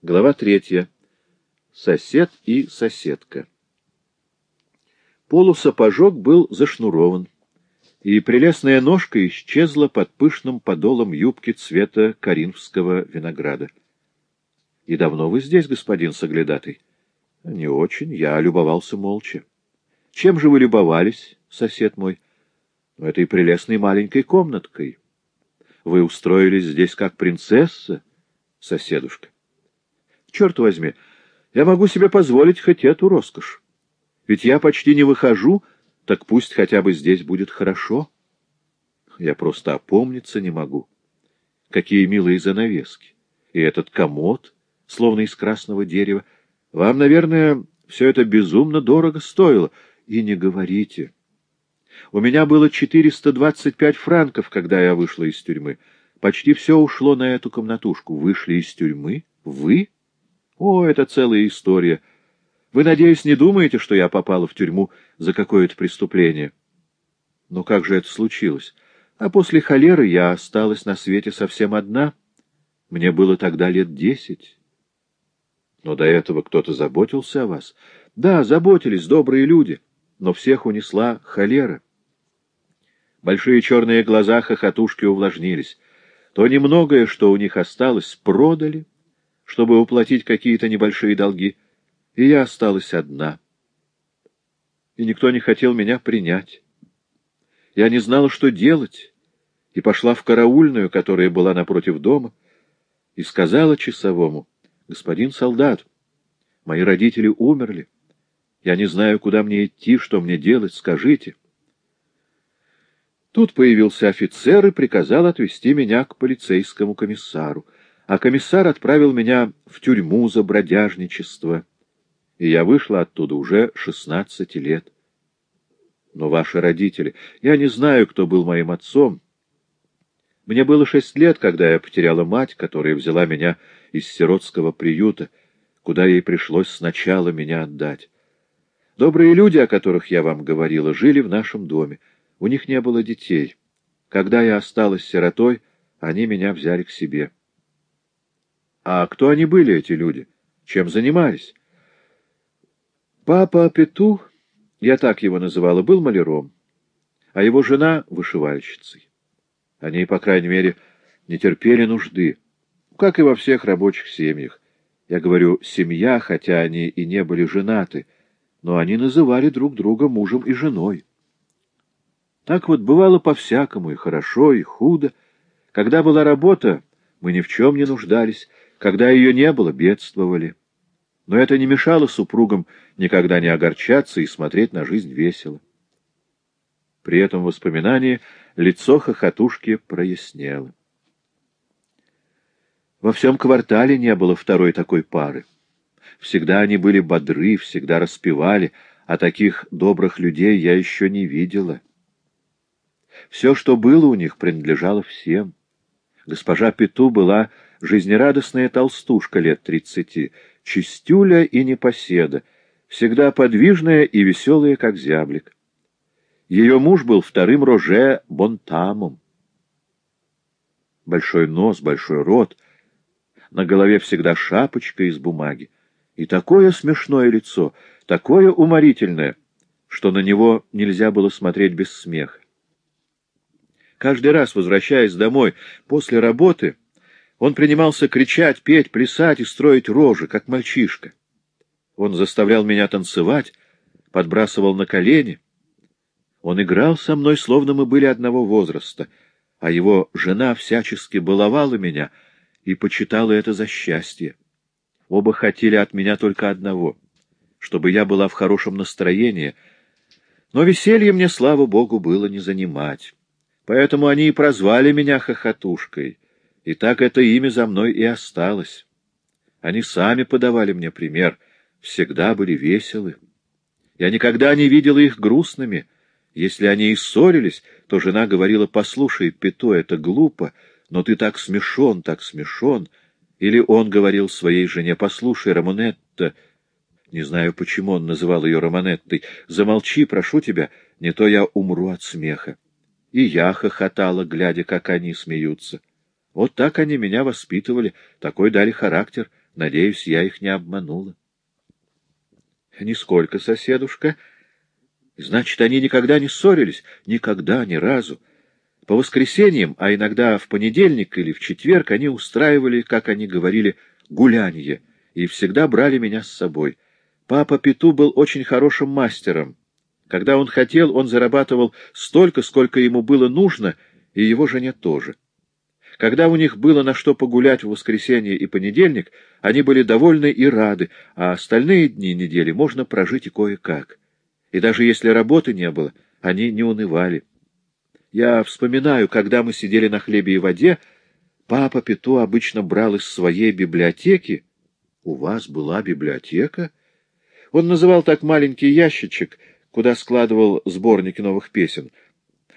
Глава третья. Сосед и соседка. Полусапожок был зашнурован, и прелестная ножка исчезла под пышным подолом юбки цвета коринфского винограда. — И давно вы здесь, господин Соглядатый? — Не очень. Я любовался молча. — Чем же вы любовались, сосед мой? — Этой прелестной маленькой комнаткой. Вы устроились здесь как принцесса, соседушка. Черт возьми, я могу себе позволить хоть эту роскошь. Ведь я почти не выхожу, так пусть хотя бы здесь будет хорошо. Я просто опомниться не могу. Какие милые занавески. И этот комод, словно из красного дерева. Вам, наверное, все это безумно дорого стоило. И не говорите. У меня было 425 франков, когда я вышла из тюрьмы. Почти все ушло на эту комнатушку. Вышли из тюрьмы? Вы? О, это целая история. Вы, надеюсь, не думаете, что я попала в тюрьму за какое-то преступление? Но как же это случилось? А после холеры я осталась на свете совсем одна. Мне было тогда лет десять. Но до этого кто-то заботился о вас? Да, заботились добрые люди, но всех унесла холера. Большие черные глаза хохотушки увлажнились. То немногое, что у них осталось, продали, чтобы уплатить какие-то небольшие долги, и я осталась одна. И никто не хотел меня принять. Я не знала, что делать, и пошла в караульную, которая была напротив дома, и сказала часовому, «Господин солдат, мои родители умерли. Я не знаю, куда мне идти, что мне делать, скажите». Тут появился офицер и приказал отвезти меня к полицейскому комиссару а комиссар отправил меня в тюрьму за бродяжничество, и я вышла оттуда уже шестнадцати лет. Но ваши родители... Я не знаю, кто был моим отцом. Мне было шесть лет, когда я потеряла мать, которая взяла меня из сиротского приюта, куда ей пришлось сначала меня отдать. Добрые люди, о которых я вам говорила, жили в нашем доме. У них не было детей. Когда я осталась сиротой, они меня взяли к себе. А кто они были, эти люди? Чем занимались? Папа Пету, я так его называла, был маляром, а его жена — вышивальщицей. Они, по крайней мере, не терпели нужды, как и во всех рабочих семьях. Я говорю «семья», хотя они и не были женаты, но они называли друг друга мужем и женой. Так вот, бывало по-всякому, и хорошо, и худо. Когда была работа, мы ни в чем не нуждались, когда ее не было, бедствовали. Но это не мешало супругам никогда не огорчаться и смотреть на жизнь весело. При этом воспоминании лицо хохотушки прояснело. Во всем квартале не было второй такой пары. Всегда они были бодры, всегда распевали, а таких добрых людей я еще не видела. Все, что было у них, принадлежало всем. Госпожа Пету была жизнерадостная толстушка лет тридцати, чистюля и непоседа, всегда подвижная и веселая, как зяблик. Ее муж был вторым Роже Бонтамом. Большой нос, большой рот, на голове всегда шапочка из бумаги. И такое смешное лицо, такое уморительное, что на него нельзя было смотреть без смеха. Каждый раз, возвращаясь домой после работы, он принимался кричать, петь, плясать и строить рожи, как мальчишка. Он заставлял меня танцевать, подбрасывал на колени. Он играл со мной, словно мы были одного возраста, а его жена всячески баловала меня и почитала это за счастье. Оба хотели от меня только одного — чтобы я была в хорошем настроении, но веселье мне, слава богу, было не занимать. Поэтому они и прозвали меня хохотушкой — и так это имя за мной и осталось. Они сами подавали мне пример, всегда были веселы. Я никогда не видела их грустными. Если они и ссорились, то жена говорила, «Послушай, Пето, это глупо, но ты так смешон, так смешон». Или он говорил своей жене, «Послушай, Рамонетта...» Не знаю, почему он называл ее Романеттой. «Замолчи, прошу тебя, не то я умру от смеха». И я хохотала, глядя, как они смеются. Вот так они меня воспитывали, такой дали характер — Надеюсь, я их не обманула. — Нисколько, соседушка. Значит, они никогда не ссорились? Никогда, ни разу. По воскресеньям, а иногда в понедельник или в четверг, они устраивали, как они говорили, гулянье, и всегда брали меня с собой. Папа Пету был очень хорошим мастером. Когда он хотел, он зарабатывал столько, сколько ему было нужно, и его жене тоже. Когда у них было на что погулять в воскресенье и понедельник, они были довольны и рады, а остальные дни недели можно прожить и кое-как. И даже если работы не было, они не унывали. Я вспоминаю, когда мы сидели на хлебе и воде, папа Пету обычно брал из своей библиотеки. У вас была библиотека? Он называл так маленький ящичек, куда складывал сборники новых песен.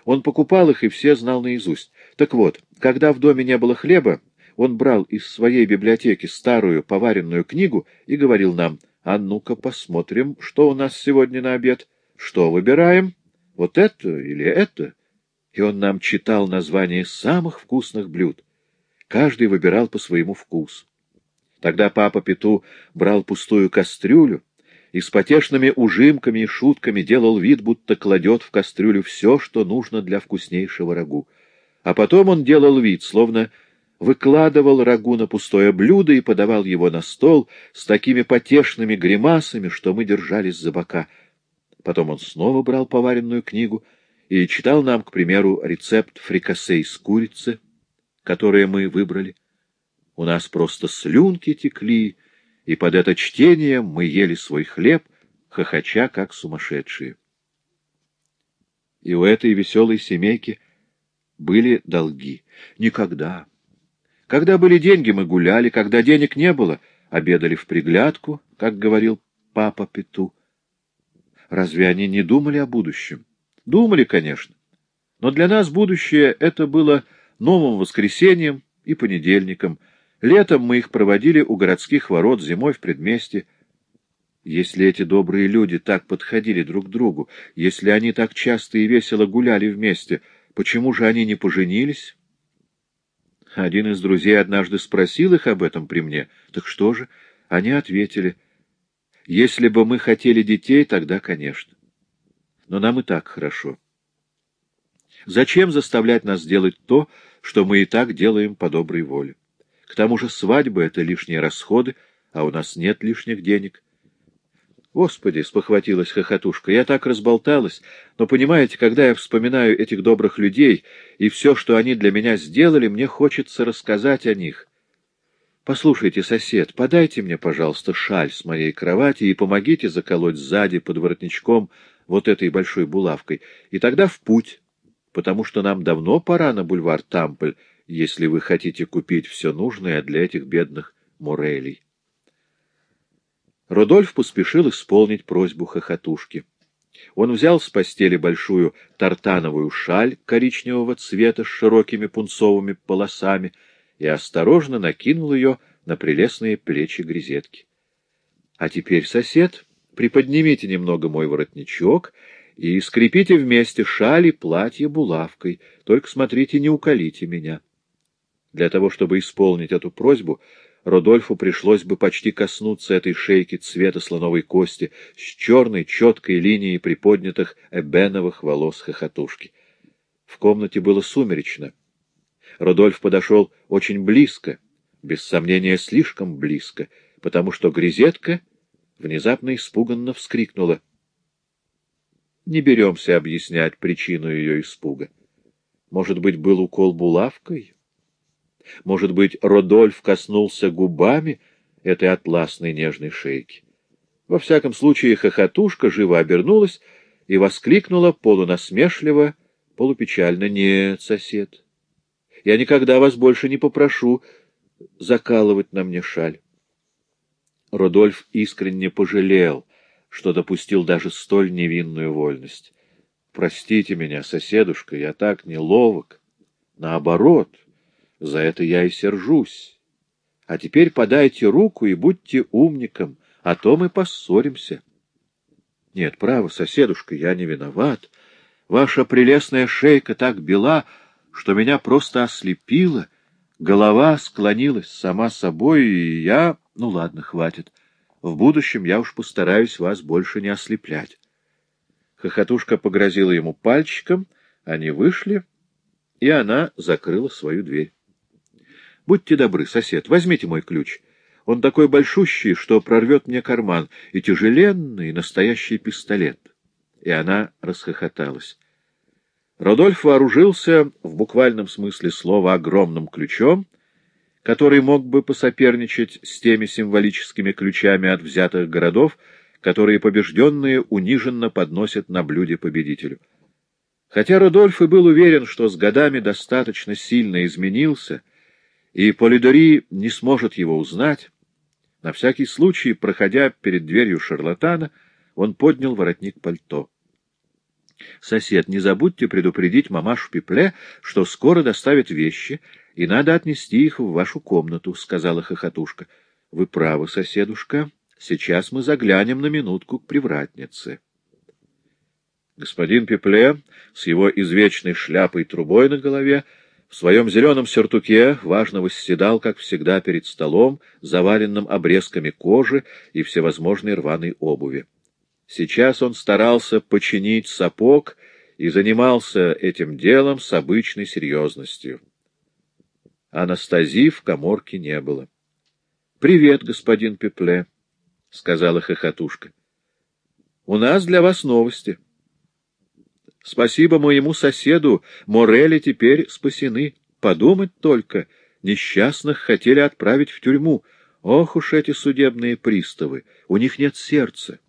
Он покупал их и все знал наизусть. Так вот, когда в доме не было хлеба, он брал из своей библиотеки старую поваренную книгу и говорил нам, «А ну-ка посмотрим, что у нас сегодня на обед. Что выбираем? Вот это или это?» И он нам читал названия самых вкусных блюд. Каждый выбирал по своему вкусу. Тогда папа Пету брал пустую кастрюлю, и с потешными ужимками и шутками делал вид, будто кладет в кастрюлю все, что нужно для вкуснейшего рагу. А потом он делал вид, словно выкладывал рагу на пустое блюдо и подавал его на стол с такими потешными гримасами, что мы держались за бока. Потом он снова брал поваренную книгу и читал нам, к примеру, рецепт фрикасе из курицы, которое мы выбрали. У нас просто слюнки текли, и под это чтение мы ели свой хлеб, хохоча, как сумасшедшие. И у этой веселой семейки были долги. Никогда. Когда были деньги, мы гуляли, когда денег не было, обедали в приглядку, как говорил папа Пету. Разве они не думали о будущем? Думали, конечно. Но для нас будущее — это было новым воскресеньем и понедельником — Летом мы их проводили у городских ворот, зимой в предместе. Если эти добрые люди так подходили друг к другу, если они так часто и весело гуляли вместе, почему же они не поженились? Один из друзей однажды спросил их об этом при мне. Так что же? Они ответили. Если бы мы хотели детей, тогда, конечно. Но нам и так хорошо. Зачем заставлять нас делать то, что мы и так делаем по доброй воле? К тому же свадьба — это лишние расходы, а у нас нет лишних денег. Господи, — спохватилась хохотушка, — я так разболталась, но, понимаете, когда я вспоминаю этих добрых людей и все, что они для меня сделали, мне хочется рассказать о них. Послушайте, сосед, подайте мне, пожалуйста, шаль с моей кровати и помогите заколоть сзади под воротничком вот этой большой булавкой, и тогда в путь, потому что нам давно пора на бульвар Тампль, если вы хотите купить все нужное для этих бедных Морелей. Рудольф поспешил исполнить просьбу хохотушки. Он взял с постели большую тартановую шаль коричневого цвета с широкими пунцовыми полосами и осторожно накинул ее на прелестные плечи грезетки. — А теперь, сосед, приподнимите немного мой воротничок и скрепите вместе шаль и платье булавкой, только смотрите, не уколите меня. — для того, чтобы исполнить эту просьбу, Родольфу пришлось бы почти коснуться этой шейки цвета слоновой кости с черной четкой линией приподнятых эбеновых волос хохотушки. В комнате было сумеречно. Родольф подошел очень близко, без сомнения слишком близко, потому что Грезетка внезапно испуганно вскрикнула. Не беремся объяснять причину ее испуга. Может быть, был укол булавкой? Может быть, Родольф коснулся губами этой атласной нежной шейки. Во всяком случае, хохотушка живо обернулась и воскликнула полунасмешливо, полупечально. — Нет, сосед, я никогда вас больше не попрошу закалывать на мне шаль. Родольф искренне пожалел, что допустил даже столь невинную вольность. — Простите меня, соседушка, я так неловок. Наоборот, — за это я и сержусь. А теперь подайте руку и будьте умником, а то мы поссоримся. Нет, право, соседушка, я не виноват. Ваша прелестная шейка так бела, что меня просто ослепила. Голова склонилась сама собой, и я... Ну ладно, хватит. В будущем я уж постараюсь вас больше не ослеплять. Хохотушка погрозила ему пальчиком, они вышли, и она закрыла свою дверь. — Будьте добры, сосед, возьмите мой ключ. Он такой большущий, что прорвет мне карман, и тяжеленный, настоящий пистолет. И она расхохоталась. Родольф вооружился, в буквальном смысле слова, огромным ключом, который мог бы посоперничать с теми символическими ключами от взятых городов, которые побежденные униженно подносят на блюде победителю. Хотя Рудольф и был уверен, что с годами достаточно сильно изменился, и Полидори не сможет его узнать, на всякий случай, проходя перед дверью шарлатана, он поднял воротник пальто. — Сосед, не забудьте предупредить мамашу Пипле, что скоро доставят вещи, и надо отнести их в вашу комнату, — сказала хохотушка. — Вы правы, соседушка. Сейчас мы заглянем на минутку к привратнице. Господин Пепле с его извечной шляпой-трубой на голове в своем зеленом сюртуке важно восседал, как всегда, перед столом, заваленным обрезками кожи и всевозможной рваной обуви. Сейчас он старался починить сапог и занимался этим делом с обычной серьезностью. Анастазии в коморке не было. — Привет, господин Пепле. — сказала хохотушка. — У нас для вас новости. Спасибо моему соседу, Морели теперь спасены. Подумать только, несчастных хотели отправить в тюрьму. Ох уж эти судебные приставы, у них нет сердца.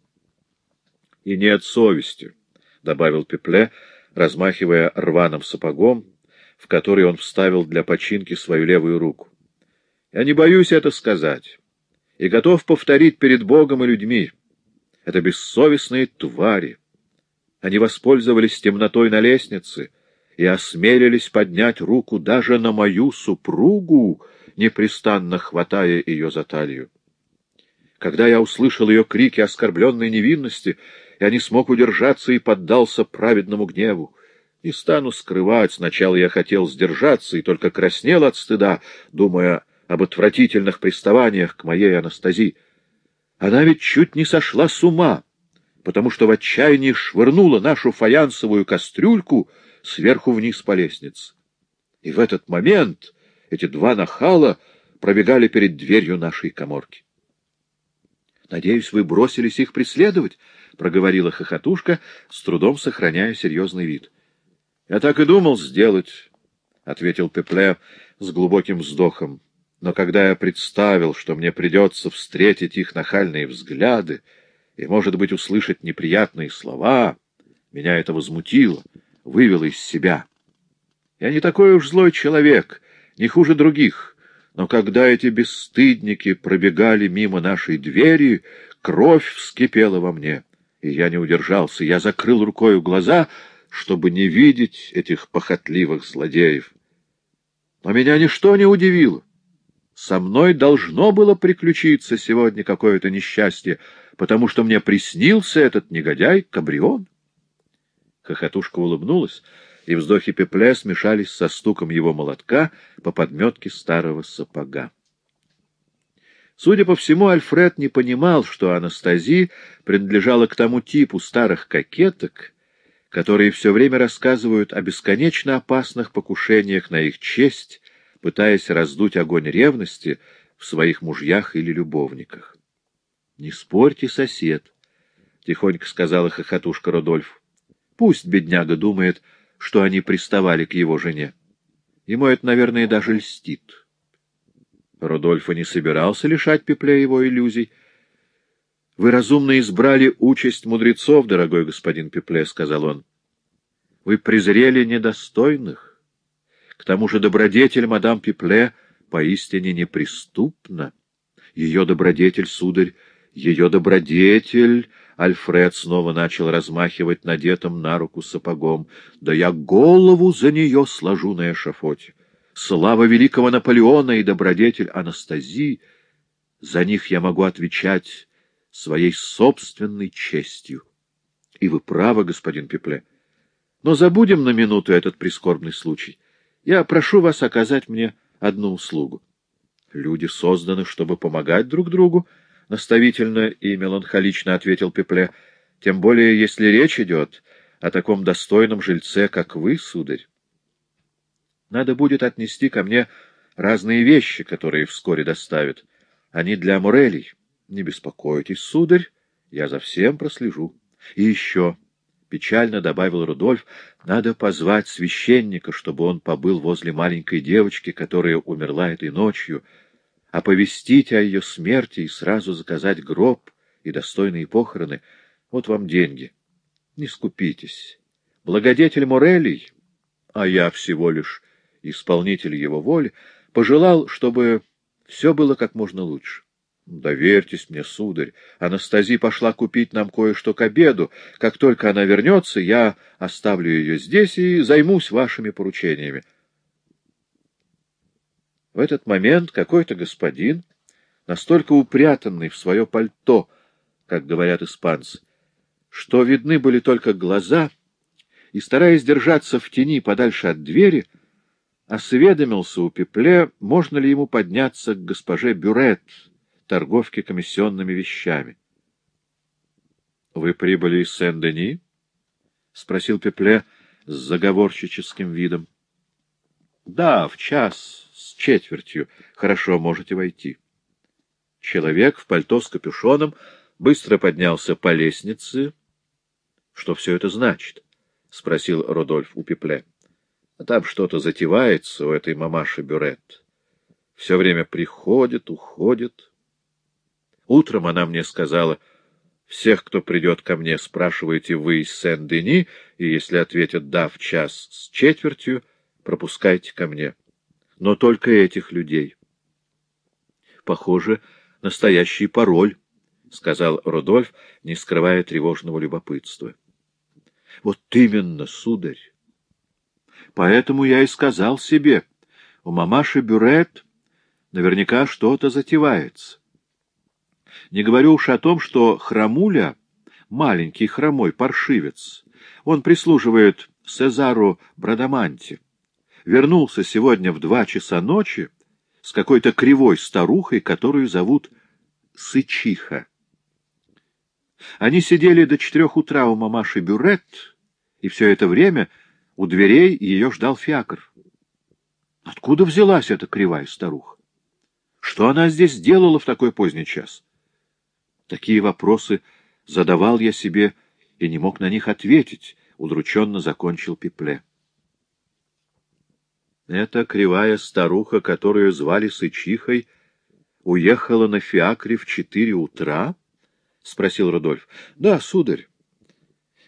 — И нет совести, — добавил Пепле, размахивая рваным сапогом, в который он вставил для починки свою левую руку. — Я не боюсь это сказать и готов повторить перед Богом и людьми. Это бессовестные твари. Они воспользовались темнотой на лестнице и осмелились поднять руку даже на мою супругу, непрестанно хватая ее за талию. Когда я услышал ее крики оскорбленной невинности, я не смог удержаться и поддался праведному гневу. Не стану скрывать, сначала я хотел сдержаться и только краснел от стыда, думая об отвратительных приставаниях к моей Анастазии. Она ведь чуть не сошла с ума, потому что в отчаянии швырнула нашу фаянсовую кастрюльку сверху вниз по лестнице. И в этот момент эти два нахала пробегали перед дверью нашей коморки. — Надеюсь, вы бросились их преследовать, — проговорила хохотушка, с трудом сохраняя серьезный вид. — Я так и думал сделать, — ответил Пепле с глубоким вздохом. Но когда я представил, что мне придется встретить их нахальные взгляды и, может быть, услышать неприятные слова, меня это возмутило, вывело из себя. Я не такой уж злой человек, не хуже других, но когда эти бесстыдники пробегали мимо нашей двери, кровь вскипела во мне, и я не удержался. Я закрыл рукою глаза, чтобы не видеть этих похотливых злодеев. Но меня ничто не удивило. Со мной должно было приключиться сегодня какое-то несчастье, потому что мне приснился этот негодяй Кабрион. Хохотушка улыбнулась, и вздохи Пепле смешались со стуком его молотка по подметке старого сапога. Судя по всему, Альфред не понимал, что Анастазия принадлежала к тому типу старых кокеток, которые все время рассказывают о бесконечно опасных покушениях на их честь пытаясь раздуть огонь ревности в своих мужьях или любовниках. — Не спорьте, сосед, — тихонько сказала хохотушка Рудольф. — Пусть бедняга думает, что они приставали к его жене. Ему это, наверное, даже льстит. Рудольфа не собирался лишать Пепле его иллюзий. — Вы разумно избрали участь мудрецов, дорогой господин Пепле, — сказал он. — Вы презрели недостойных. К тому же добродетель мадам Пипле поистине неприступна. Ее добродетель, сударь, ее добродетель... Альфред снова начал размахивать надетым на руку сапогом. Да я голову за нее сложу на эшафоте. Слава великого Наполеона и добродетель Анастазии, за них я могу отвечать своей собственной честью. И вы правы, господин Пепле. Но забудем на минуту этот прискорбный случай. Я прошу вас оказать мне одну услугу. Люди созданы, чтобы помогать друг другу, — наставительно и меланхолично ответил Пепле. — Тем более, если речь идет о таком достойном жильце, как вы, сударь. Надо будет отнести ко мне разные вещи, которые вскоре доставят. Они для Мурелей. Не беспокойтесь, сударь, я за всем прослежу. И еще, — печально добавил Рудольф, — надо позвать священника, чтобы он побыл возле маленькой девочки, которая умерла этой ночью, оповестить о ее смерти и сразу заказать гроб и достойные похороны. Вот вам деньги. Не скупитесь. Благодетель Морелий, а я всего лишь исполнитель его воли, пожелал, чтобы все было как можно лучше. Доверьтесь мне, сударь, Анастасия пошла купить нам кое-что к обеду. Как только она вернется, я оставлю ее здесь и займусь вашими поручениями. В этот момент какой-то господин, настолько упрятанный в свое пальто, как говорят испанцы, что видны были только глаза, и, стараясь держаться в тени подальше от двери, осведомился у Пепле, можно ли ему подняться к госпоже Бюрет, торговке комиссионными вещами. — Вы прибыли из Сен-Дени? — спросил Пепле с заговорщическим видом. — Да, в час с четвертью. Хорошо, можете войти. Человек в пальто с капюшоном быстро поднялся по лестнице. — Что все это значит? — спросил Родольф у Пепле. — Там что-то затевается у этой мамаши Бюрет. Все время приходит, уходит. Утром она мне сказала, «Всех, кто придет ко мне, спрашивайте вы из Сен-Дени, и если ответят «да» в час с четвертью, пропускайте ко мне. Но только этих людей». «Похоже, настоящий пароль», — сказал Рудольф, не скрывая тревожного любопытства. — Вот именно, сударь. Поэтому я и сказал себе, у мамаши Бюрет наверняка что-то затевается. Не говорю уж о том, что Храмуля — маленький хромой паршивец. Он прислуживает Сезару Брадаманте. Вернулся сегодня в два часа ночи с какой-то кривой старухой, которую зовут Сычиха. Они сидели до четырех утра у мамаши Бюрет, и все это время у дверей ее ждал фиакр. Откуда взялась эта кривая старуха? Что она здесь делала в такой поздний час? Такие вопросы задавал я себе и не мог на них ответить, — удрученно закончил Пипле. Эта кривая старуха, которую звали Сычихой, уехала на фиакре в четыре утра? — спросил Рудольф. — Да, сударь.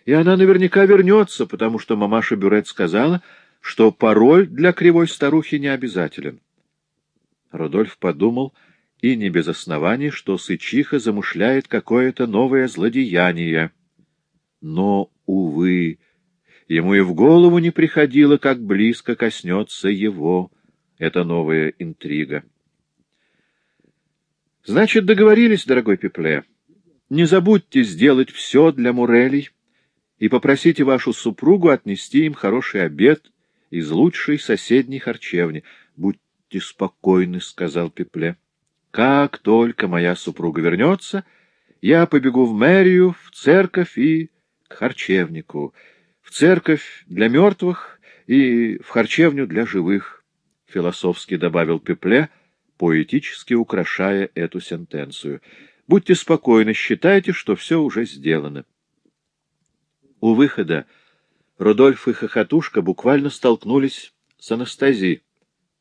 И она наверняка вернется, потому что мамаша Бюрет сказала, что пароль для кривой старухи не обязателен. Рудольф подумал, и не без оснований, что Сычиха замышляет какое-то новое злодеяние. Но, увы, ему и в голову не приходило, как близко коснется его эта новая интрига. — Значит, договорились, дорогой Пепле. Не забудьте сделать все для Мурелей и попросите вашу супругу отнести им хороший обед из лучшей соседней харчевни. — Будьте спокойны, — сказал Пепле. Как только моя супруга вернется, я побегу в мэрию, в церковь и к харчевнику, в церковь для мертвых и в харчевню для живых, — философски добавил Пепле, поэтически украшая эту сентенцию. Будьте спокойны, считайте, что все уже сделано. У выхода Рудольф и Хохотушка буквально столкнулись с Анастазией,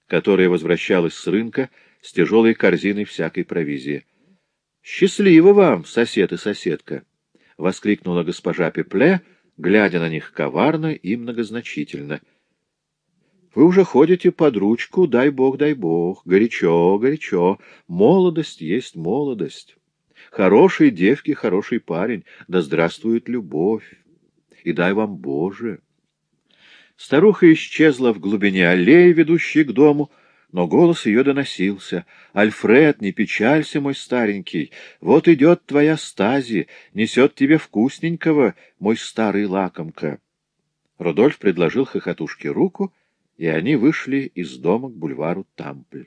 которая возвращалась с рынка, с тяжелой корзиной всякой провизии. — Счастливо вам, сосед и соседка! — воскликнула госпожа Пепле, глядя на них коварно и многозначительно. — Вы уже ходите под ручку, дай бог, дай бог, горячо, горячо, молодость есть молодость. Хорошей девки, хороший парень, да здравствует любовь, и дай вам Боже! Старуха исчезла в глубине аллеи, ведущей к дому, — но голос ее доносился. «Альфред, не печалься, мой старенький, вот идет твоя стази, несет тебе вкусненького, мой старый лакомка». Рудольф предложил хохотушке руку, и они вышли из дома к бульвару Тампль.